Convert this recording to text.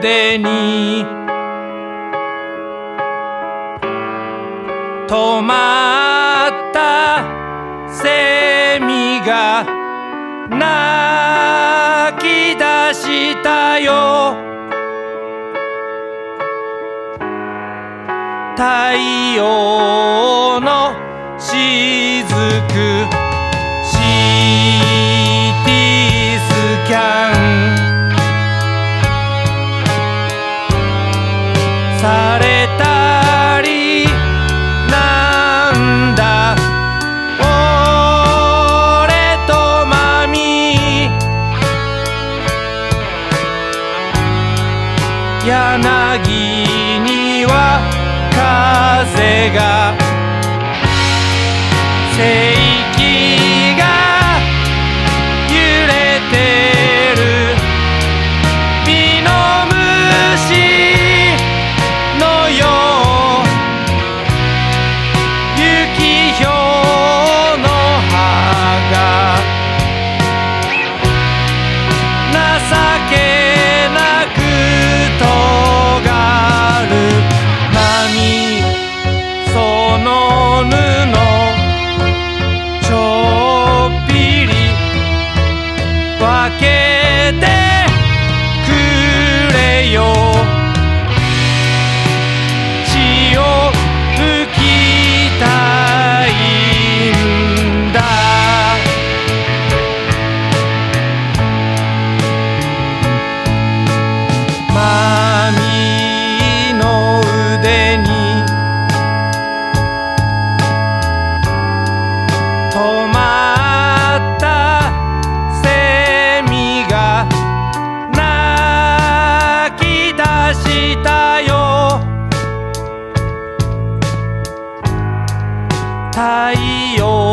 上に止まったセミが泣き出したよ。太陽のしずく柳には風が太陽。